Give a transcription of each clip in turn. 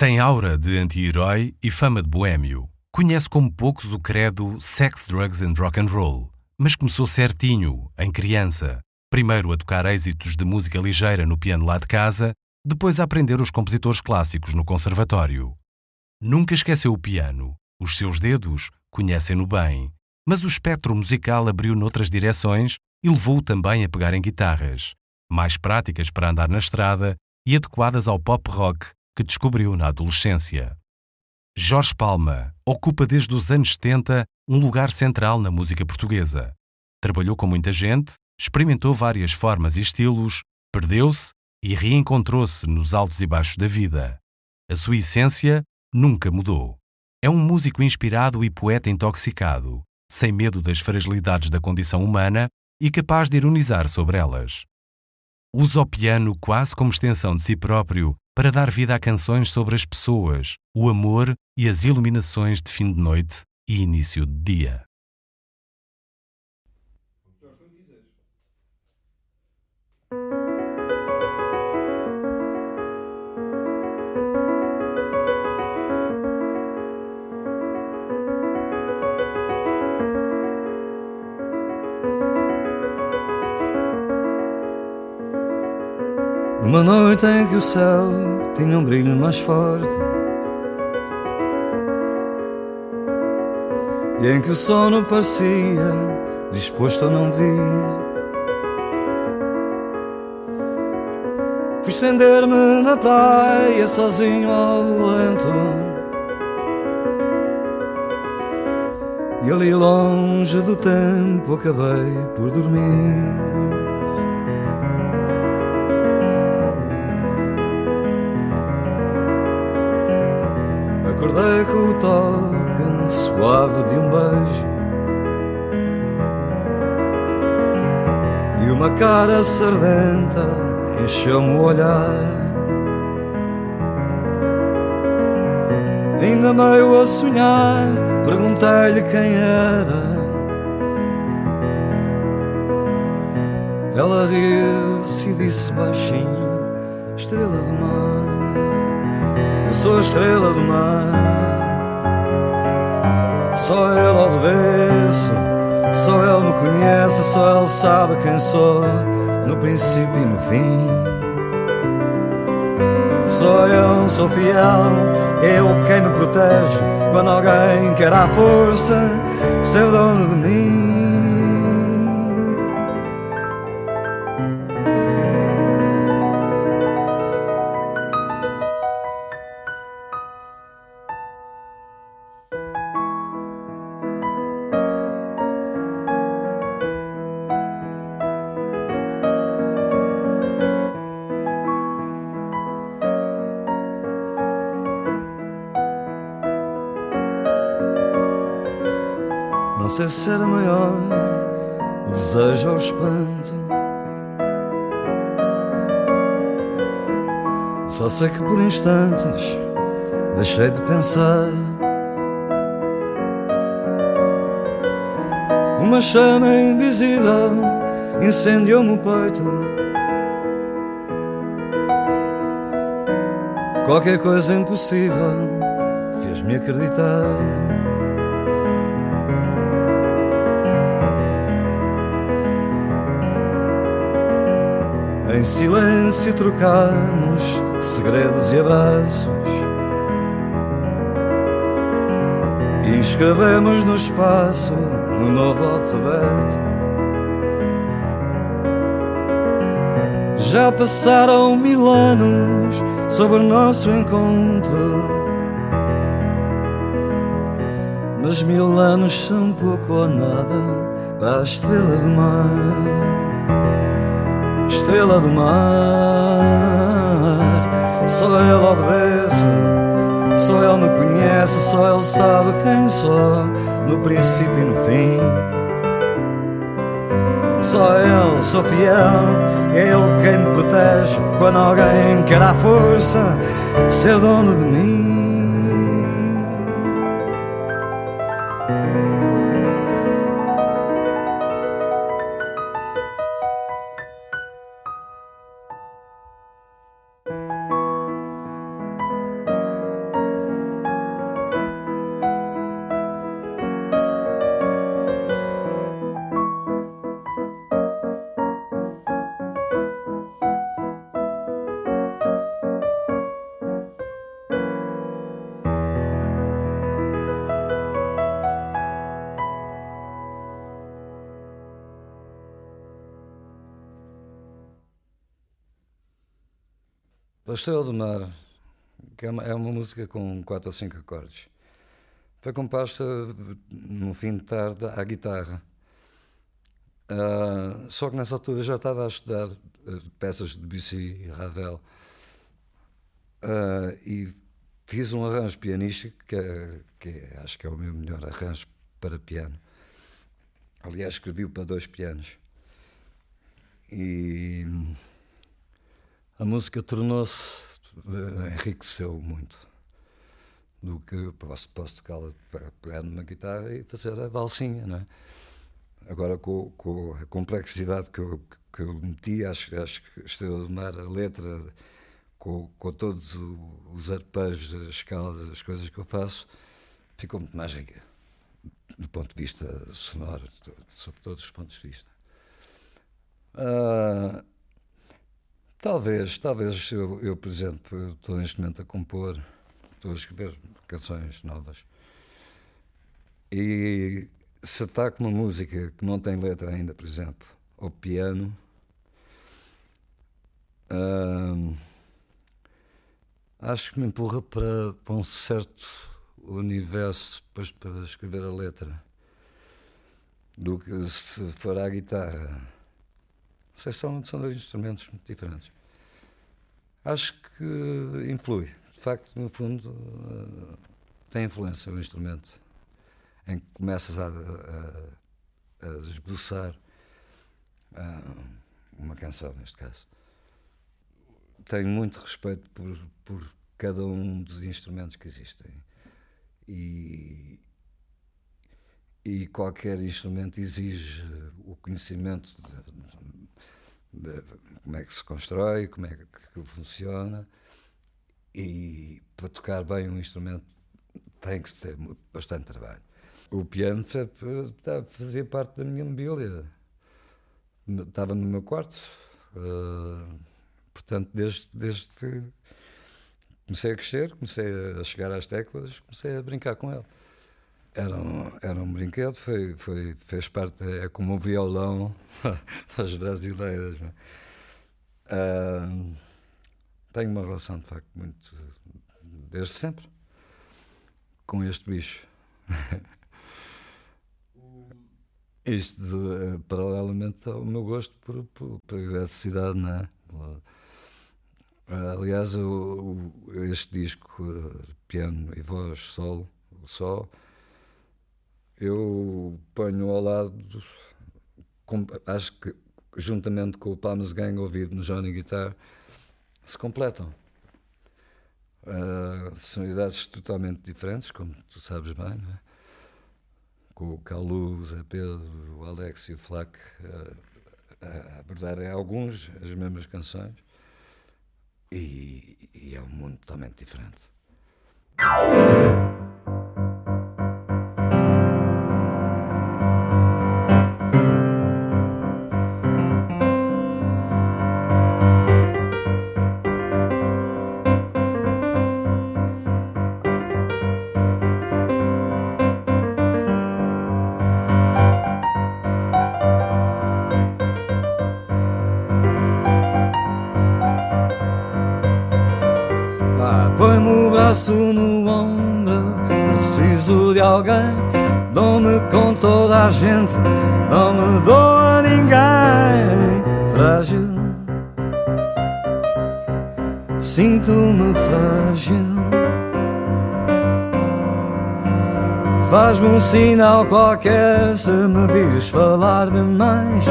Tem aura de anti-herói e fama de boêmio. Conhece como poucos o credo Sex, Drugs and Rock and Roll, mas começou certinho, em criança. Primeiro a tocar êxitos de música ligeira no piano lá de casa, depois a aprender os compositores clássicos no conservatório. Nunca esqueceu o piano. Os seus dedos conhecem-no bem, mas o espectro musical abriu noutras direções e levou-o também a pegar em guitarras, mais práticas para andar na estrada e adequadas ao pop rock que descobriu na adolescência. Jorge Palma ocupa desde os anos 70 um lugar central na música portuguesa. Trabalhou com muita gente, experimentou várias formas e estilos, perdeu-se e reencontrou-se nos altos e baixos da vida. A sua essência nunca mudou. É um músico inspirado e poeta intoxicado, sem medo das fragilidades da condição humana e capaz de ironizar sobre elas. Usa o piano quase como extensão de si próprio para dar vida a canções sobre as pessoas, o amor e as iluminações de fim de noite e início de dia. Uma noite em que o céu tinha um brilho mais forte. E em que o sono parecia disposto a não vir. Fui estender-me na praia sozinho ao vento. E ali longe do tempo acabei por dormir Acordei com o toque suave de um beijo E uma cara sardenta encheu-me o olhar. Ainda meio a sonhar, perguntei-lhe quem era. Ela riu-se e disse baixinho Estrela do mar eu sou a estrela do mar. Só ele obedece, só ele me conhece, só ele sabe quem sou, no princípio e no fim. Só eu sou fiel, eu quem me protege quando alguém quer à força ser dono de mim. Sei se era maior o desejo ou o espanto. Só sei que por instantes deixei de pensar. Uma chama invisível incendiou-me o peito. Qualquer coisa impossível fez-me acreditar. Em silêncio trocamos segredos e abraços. E escrevemos no espaço um novo alfabeto. Já passaram mil anos sobre o nosso encontro. Mas mil anos são pouco ou nada para a estrela do mar estrela do mar. Só ele obedece, só ele me conhece, só ele sabe quem sou, no princípio e no fim. Só ele sou fiel, é ele quem me protege quando alguém quer à força ser dono de mim. A Estrela do Mar, que é uma, é uma música com quatro ou cinco acordes, foi composta no fim de tarde à guitarra. Uh, só que nessa altura já estava a estudar uh, peças de Debussy e Ravel uh, e fiz um arranjo pianístico que, é, que é, acho que é o meu melhor arranjo para piano. Aliás, escrevi-o para dois pianos. E a música tornou-se, enriqueceu muito. Do que posso, posso tocá-la, pegar numa guitarra e fazer a valsinha, não é? Agora, com, com a complexidade que eu, que eu meti, acho, acho que Estrela do Mar, a letra, com, com todos os arpejos, as escalas, as coisas que eu faço, ficou muito mais rica, do ponto de vista sonoro, sob todos os pontos de vista. Uh, talvez, talvez eu, eu, por exemplo, estou neste momento a compor, estou a escrever canções novas. E se ataco uma música que não tem letra ainda, por exemplo, ao piano, hum, acho que me empurra para, para um certo universo depois para escrever a letra do que se for à guitarra. São, são dois instrumentos muito diferentes. Acho que influi. De facto, no fundo, uh, tem influência o instrumento em que começas a, a, a esboçar uh, uma canção, neste caso. Tenho muito respeito por, por cada um dos instrumentos que existem. E, e qualquer instrumento exige o conhecimento de, de, como é que se constrói, como é que funciona. E para tocar bem um instrumento tem que ter bastante trabalho. O piano fazia parte da minha mobília. Estava no meu quarto. Uh, portanto, desde, desde que comecei a crescer, comecei a chegar às teclas, comecei a brincar com ele. Era um, era um brinquedo, foi, foi, fez parte, é como um violão para as brasileiras. Uh, tenho uma relação, de facto, muito, desde sempre, com este bicho. Isto, uh, paralelamente ao meu gosto por, por, por eletricidade, não é? aliás, o, o, este disco, piano e voz, solo, só, eu ponho ao lado, com, acho que juntamente com o Palmas Gang ouvido no Johnny Guitar, se completam. Uh, sonoridades totalmente diferentes, como tu sabes bem, não é? com o Calu, o Zé Pedro, o Alex e o Flac a, a abordarem alguns as mesmas canções e, e é um mundo totalmente diferente. Braço no ombro, preciso de alguém. Dou-me com toda a gente, não me dou a ninguém. Frágil, sinto-me frágil. Faz-me um sinal qualquer se me vires falar demais.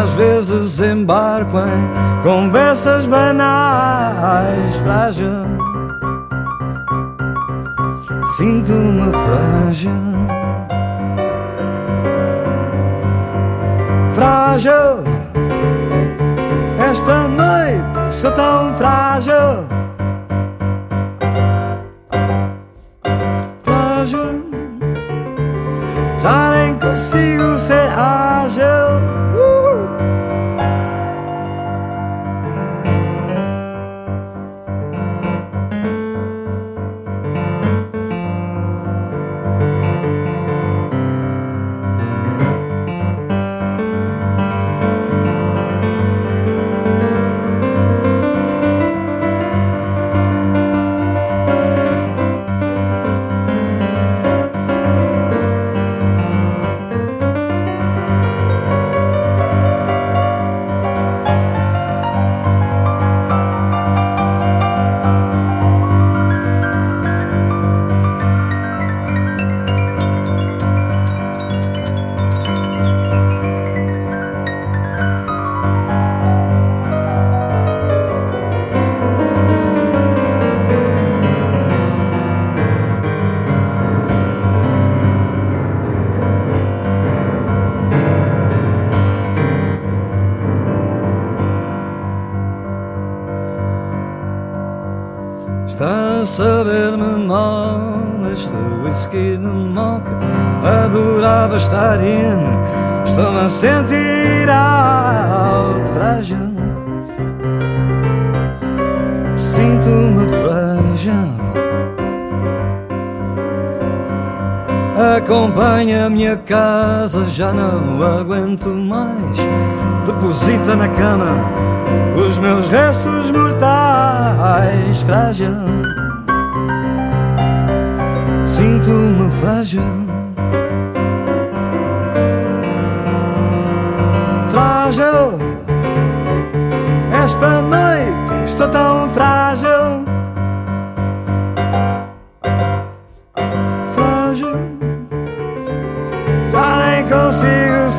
Às vezes embarco em conversas banais. Frágil sinto-me frágil. Frágil, esta noite estou tão frágil. Frágil, já nem consigo a saber-me mal Este whisky de moca. Adorava estar in. Estou-me a sentir out frágil. Sinto-me frágil. Acompanha a minha casa, já não aguento mais. Deposita na cama os meus restos mortais. Frágil, sinto-me frágil. Frágil, esta noite estou tão frágil.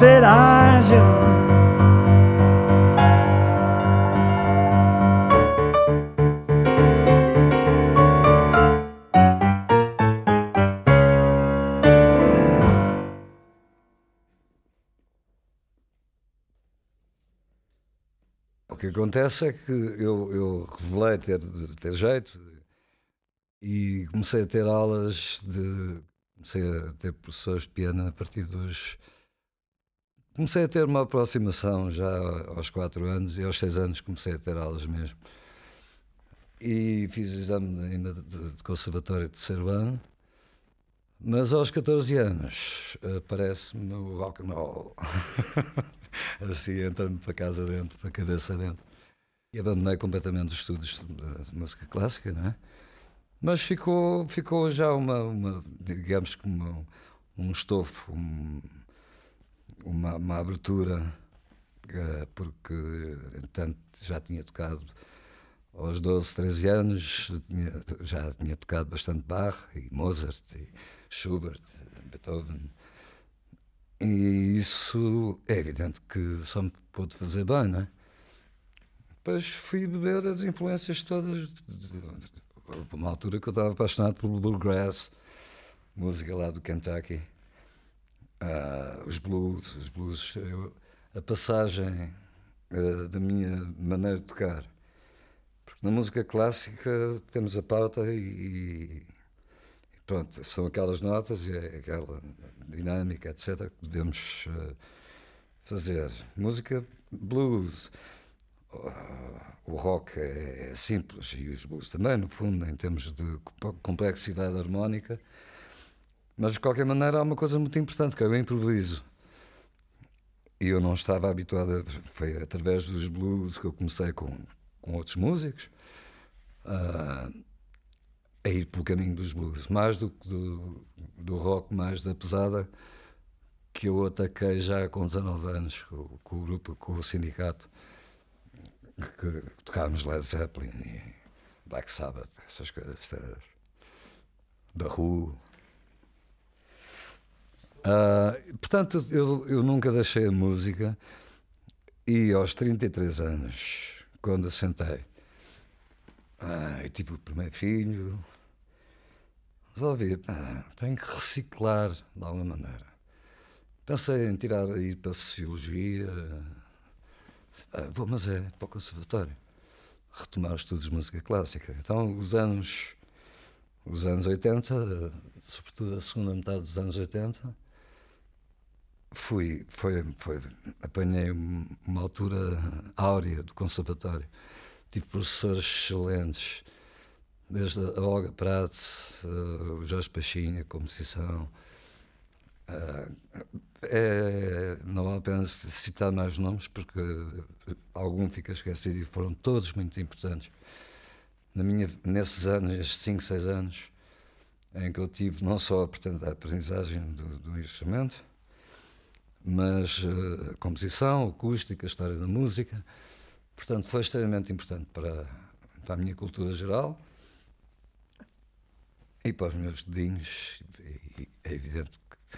ser ágil. Que acontece é que eu, eu revelei ter, ter jeito e comecei a ter aulas de. comecei a ter professores de piano a partir dos comecei a ter uma aproximação já aos 4 anos e aos 6 anos comecei a ter aulas mesmo. E fiz exame ainda de conservatório de terceiro ano, mas aos 14 anos aparece-me o rock and roll. assim entra-me para casa dentro, para cabeça dentro. E abandonei completamente os estudos de música clássica, não é? Mas ficou, ficou já uma, uma digamos que uma, um estofo, um, uma, uma abertura, uh, porque, entanto, já tinha tocado aos 12, 13 anos, já tinha tocado bastante Bach e Mozart e Schubert, Beethoven. E isso é evidente que só me pôde fazer bem, não é? Depois fui beber as influências todas. Houve uma altura que eu estava apaixonado pelo bluegrass, música lá do Kentucky uh, os blues, os blues eu, a passagem uh, da minha maneira de tocar. Porque na música clássica temos a pauta e pronto, são aquelas notas e é aquela dinâmica, etc., que devemos uh, fazer. Música blues. O rock é, é, simples e os blues também, no fundo, em termos de complexidade harmónica, mas de qualquer maneira há uma coisa muito importante que é o improviso. E eu não estava habituado, foi através dos blues que eu comecei com, com outros músicos uh, a ir pelo caminho dos blues, mais do que do, do rock, mais da pesada, que eu ataquei já com 19 anos, com, com o grupo, com o sindicato, que tocávamos Led Zeppelin e Black Sabbath, essas coisas, da rua. Uh, portanto, eu, eu nunca deixei a música e aos 33 anos, quando assentei, ah, eu tive o primeiro filho, resolvi, ah, tenho que reciclar de alguma maneira. Pensei em tirar, ir para a Sociologia, ah, vou, mas é para o Conservatório, retomar os estudos de música clássica. Então, os anos, os anos 80, sobretudo a segunda metade dos anos 80, Fui, foi, foi, apanhei uma altura áurea do conservatório. Tive professores excelentes, desde a Olga Prats, uh, o Jorge Pachinha, a composição. Uh, é, não vale a pena citar mais nomes, porque algum fica esquecido e foram todos muito importantes. Na minha, nesses anos, estes 5, 6 anos, em que eu tive não só a aprendizagem do, do instrumento, mas uh, composição, acústica, história da música. Portanto, foi extremamente importante para, para a minha cultura geral e para os meus dedinhos. É evidente que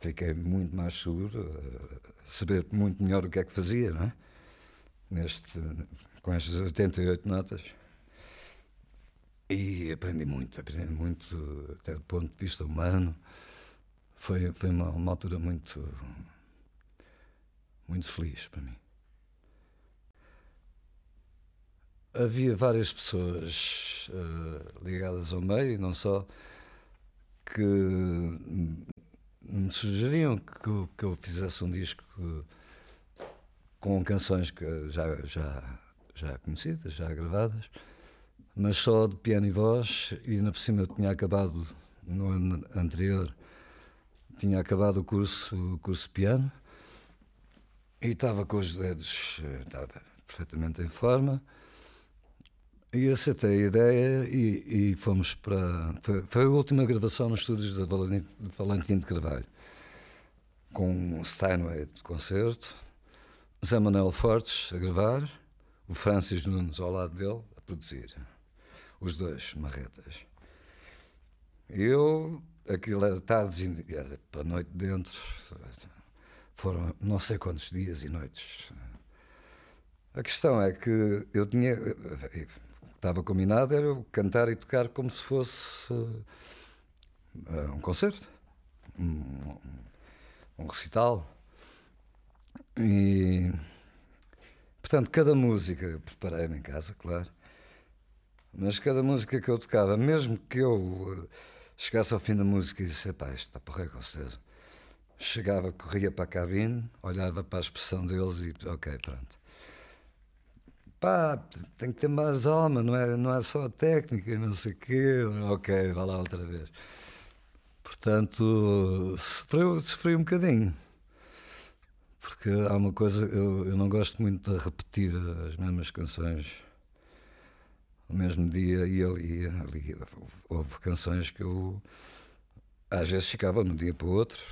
fiquei muito mais seguro, uh, saber muito melhor o que é que fazia, não é? Neste, com estas 88 notas. E aprendi muito, aprendi muito, até do ponto de vista humano. Foi, foi uma, uma altura muito, muito feliz para mim. Havia várias pessoas uh, ligadas ao meio, não só, que me sugeriam que eu, que eu fizesse um disco com canções que já, já, já conhecidas, já gravadas, mas só de piano e voz, e ainda por cima eu tinha acabado no ano anterior, tinha acabado o curso, o curso de piano, e estava com os dedos, eh, estava perfeitamente em forma, e aceitei a ideia e, e fomos para. Foi, foi, a última gravação nos estúdios de Valentim de Carvalho, com Steinway de concerto, Zé Manuel Fortes a gravar, o Francis Nunes ao lado dele a produzir. Os dois, marretas. Eu, aquilo era tarde, era para a noite dentro, foram não sei quantos dias e noites. A questão é que eu tinha estava combinado era eu cantar e tocar como se fosse uh, um concerto, um, um recital. E, portanto, cada música, preparei-me em casa, claro, mas cada música que eu tocava, mesmo que eu uh, chegasse ao fim da música e disse, pá, isto está porra, com certeza. Chegava, corria para a cabine, olhava para a expressão deles e, ok, pronto pá, tem que ter mais alma, não é, não é só técnica, não sei o quê, ok, vá lá outra vez. Portanto, sofreu, sofri um bocadinho. Porque há uma coisa, eu, eu não gosto muito de repetir as mesmas canções no mesmo dia e ali, ali houve canções que eu às vezes ficava de um dia para o outro,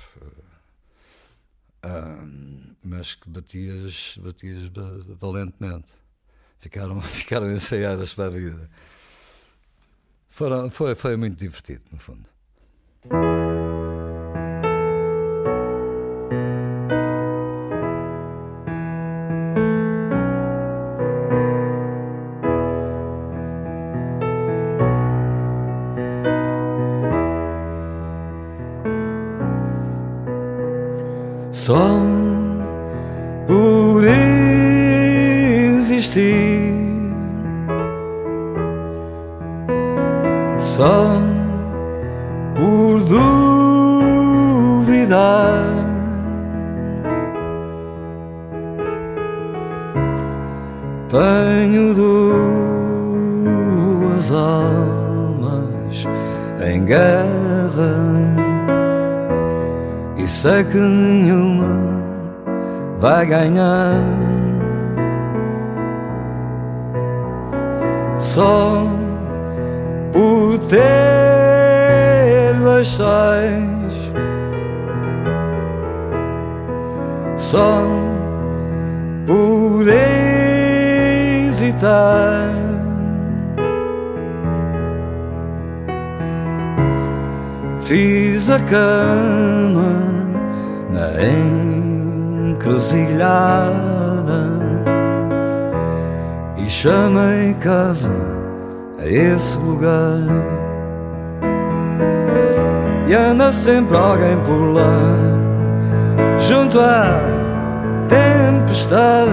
ah, mas que batias, batias valentemente ficaram, ficaram ensaiadas para a vida. Foram, foi, foi muito divertido, no fundo. Só só por hesitar fiz a cama na encruzilhada e chamei casa a esse lugar. E anda sempre alguém por lá, junto à tempestade,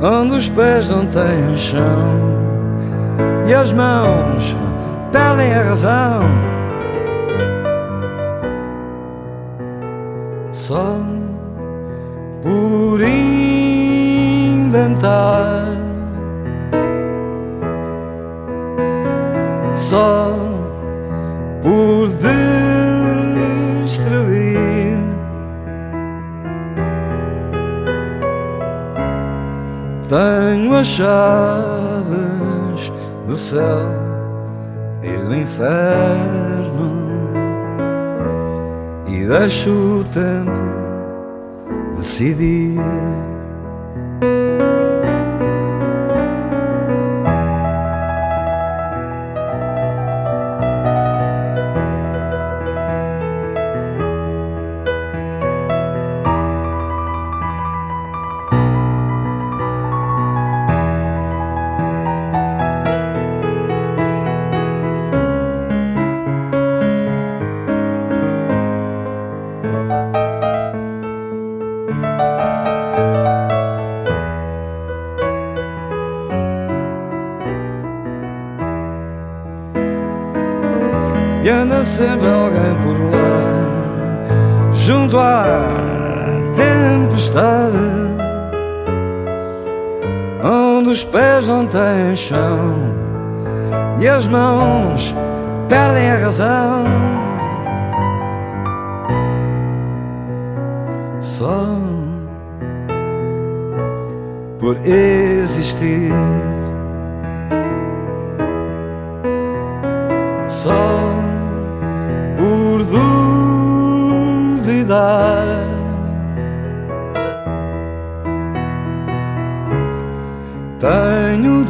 onde os pés não têm chão e as mãos perdem a razão. Só por inventar só por destruir. Tenho as chaves do céu e do inferno e deixo o tempo decidir. Tempestade, onde os pés não têm chão e as mãos perdem a razão. Só por existir. Só por duvidar. Tenho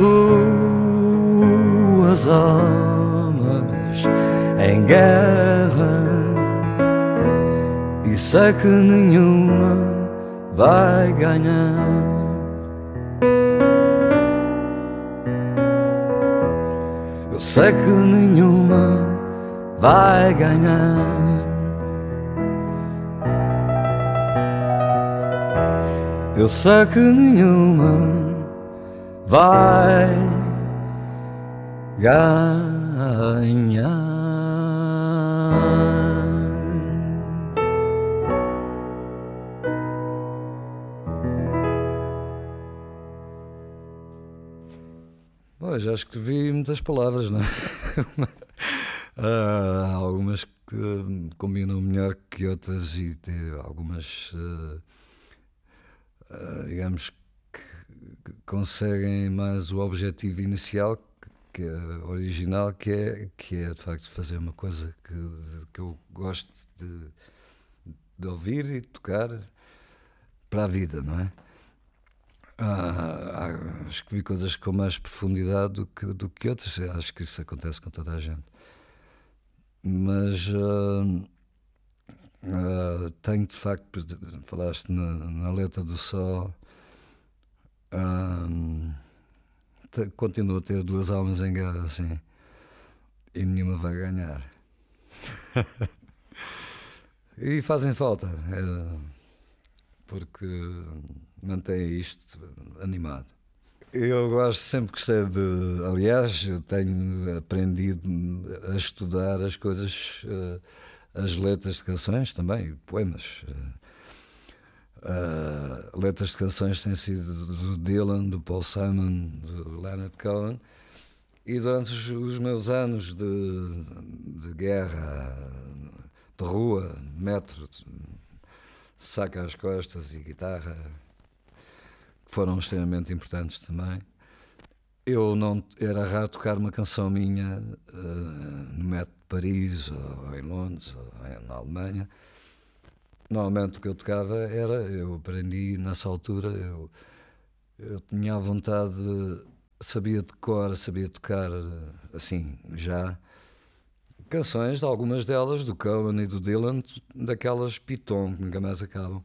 duas almas em guerra e sei que nenhuma vai ganhar. Eu sei que nenhuma vai ganhar. Eu sei que nenhuma vai ganhar. Bom, já escrevi muitas palavras, não é? Há algumas que combinam melhor que outras e algumas, uh, uh, digamos, conseguem mais o objetivo inicial, que é original, que é, que é de facto fazer uma coisa que, que eu gosto de, de ouvir e tocar para a vida, não é? Ah, escrevi coisas com mais profundidade do que, do que outras. Acho que isso acontece com toda a gente. Mas ah, ah, tenho de facto, falaste na, na letra do Sol, ah, te, continuo a ter duas almas em guerra, assim, e nenhuma vai ganhar. e fazem falta. É, porque mantém isto animado. Eu gosto sempre que sei de. Aliás, eu tenho aprendido a estudar as coisas, as letras de canções também, poemas. Uh, letras de canções têm sido do Dylan, do Paul Simon, do Leonard Cohen. E durante os, os meus anos de, de guerra, de rua, metro, saca às costas e guitarra, que foram extremamente importantes também. Eu não era raro tocar uma canção minha uh, no metro de Paris, ou em Londres, ou na Alemanha. Normalmente o que eu tocava era, eu aprendi nessa altura, eu, eu tinha a vontade, de, sabia de cor, sabia tocar assim, já canções, algumas delas do Cohen e do Dylan, daquelas piton que nunca mais acabam.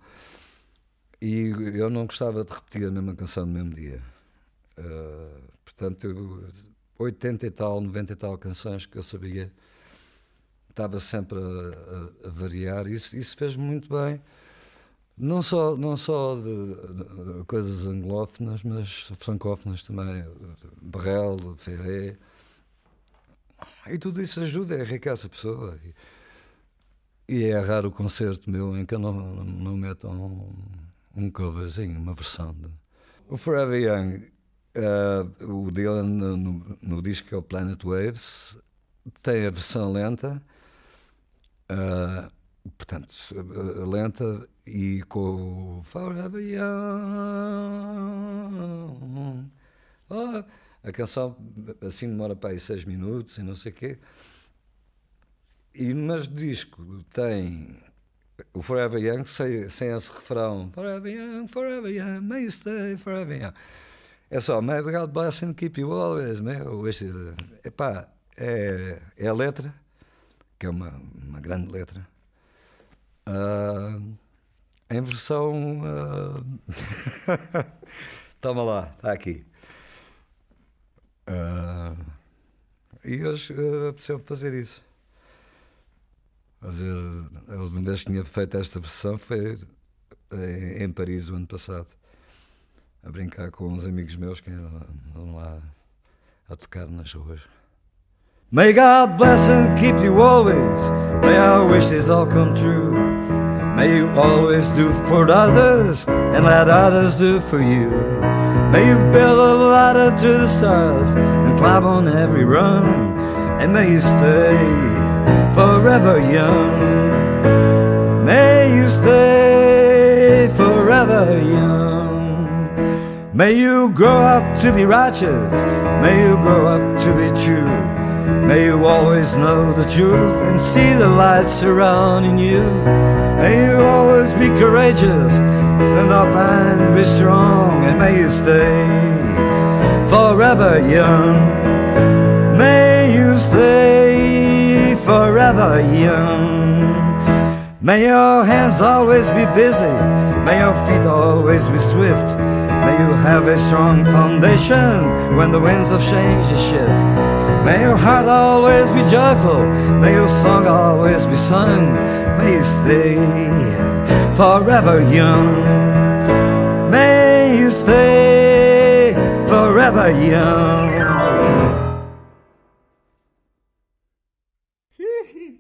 E eu não gostava de repetir a mesma canção no mesmo dia. Uh, portanto, eu, 80 e tal, 90 e tal canções que eu sabia, estava sempre a, a, a variar. Isso, isso fez muito bem. Não só, não só de, de, de coisas anglófonas, mas francófonas também. Brel, Ferré. E tudo isso ajuda, enriquece a pessoa. E, e é raro o concerto meu em que eu não, não meto um, um coverzinho, uma versão. De... O Forever Young, uh, o Dylan no, no, disco que é o Planet Waves, tem a versão lenta, uh, portanto, lenta e com Forever Young. Oh, a canção assim demora para aí seis minutos e não sei o quê. E, mas o disco tem o Forever Young sem, sem esse refrão Forever Young, Forever Young, may you stay forever young. É só May God bless and keep you always, meu. Este, epá, é, é a letra, que é uma, uma grande letra. Uh, em versão. Uh... Toma lá, está aqui. Uh, e hoje uh, apeteceu fazer isso. Fazer, a última vez que tinha feito esta versão foi em, em Paris, o ano passado, a brincar com uns amigos meus que andam lá a tocar nas ruas. May God bless and keep you always. May our wishes all come true. May you always do for others and let others do for you. May you build a ladder to the stars and climb on every rung. And may you stay forever young. May you stay forever young. May you grow up to be righteous. May you grow up to be true. May you always know the truth and see the light surrounding you. May you always be courageous, stand up and be strong, and may you stay forever young. May you stay forever young. May your hands always be busy, may your feet always be swift. May you have a strong foundation when the winds of change shift. May your heart always be joyful, may your song always be sung, may you stay forever young. May you stay forever young.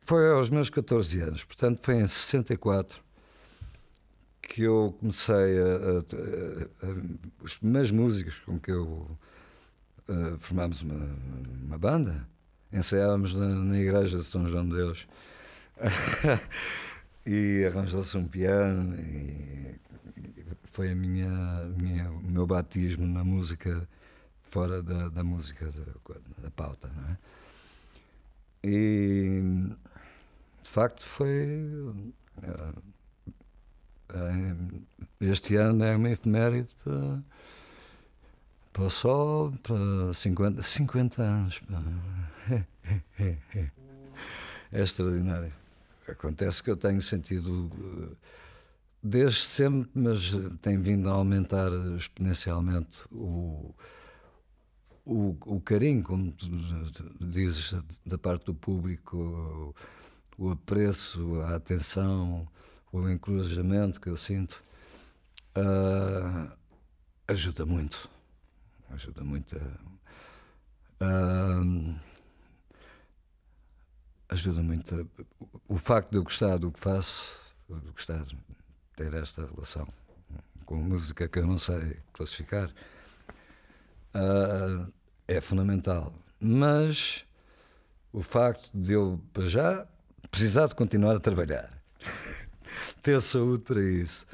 Foi aos meus 14 anos, portanto foi em 64 que eu comecei a, a, a, a os primeiros músicos com que eu uh, formámos uma, uma, banda, ensaiávamos na, na, igreja de São João de Deus e arranjou-se um piano e, e foi a minha, minha, o meu batismo na música fora da, da música da, da pauta, não é? E de facto foi uh, este ano é uma efeméride para Passou para 50, 50 anos. É extraordinário. Acontece que eu tenho sentido, desde sempre, mas tem vindo a aumentar exponencialmente o, o, o carinho, como tu dizes, da parte do público, o, o apreço, a atenção, o encorajamento que eu sinto, uh, ajuda muito ajuda muito a, a, ajuda muito a, o facto de eu gostar do que faço, de gostar de ter esta relação com música que eu não sei classificar, uh, é fundamental. Mas o facto de eu, para já, precisar de continuar a trabalhar, ter saúde para isso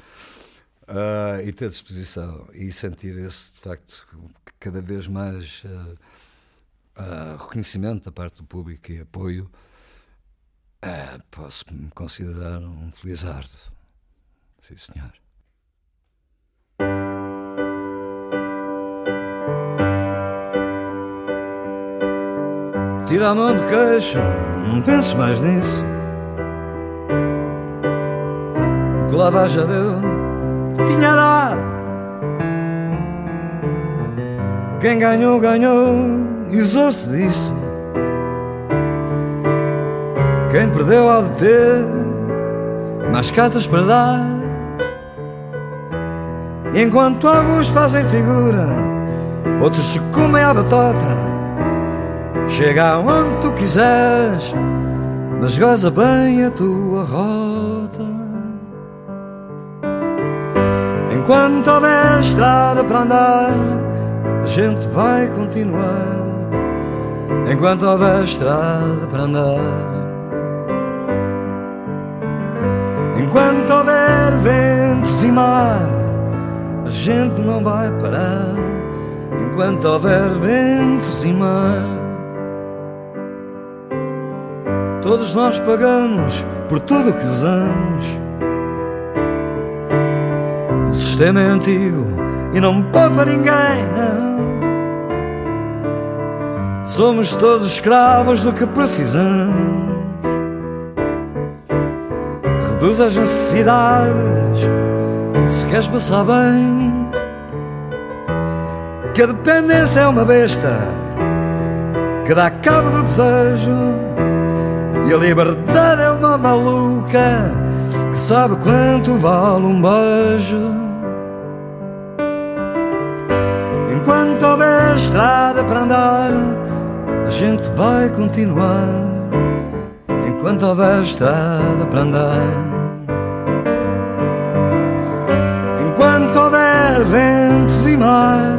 uh, e ter disposição e sentir esse, de facto, cada vez mais uh, uh, reconhecimento da parte do público e apoio, posso me considerar um felizardo. Sim, senhor. Tira a mão do queixo, não penses mais nisso. O que lá vai já deu, tinha dado Quem ganhou, ganhou e usou-se disso. Quem perdeu há de ter mais cartas para dar. Enquanto alguns fazem figura, outros se comem a batota. Chega aonde tu quiseres, mas goza bem a tua rota. Enquanto houver estrada para andar a gente vai continuar enquanto houver estrada para andar. Enquanto houver ventos e mar, a gente não vai parar. Enquanto houver ventos e mar, todos nós pagamos por tudo que usamos. Sistema é antigo e não poupa ninguém, não. Somos todos escravos do que precisamos. Reduz as necessidades se queres passar bem. Que a dependência é uma besta que dá cabo do desejo. E a liberdade é uma maluca que sabe quanto vale um beijo. Estrada para andar a gente vai continuar enquanto houver estrada para andar. Enquanto houver ventos e mar,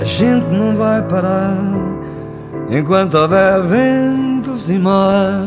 a gente não vai parar. Enquanto houver ventos e mar.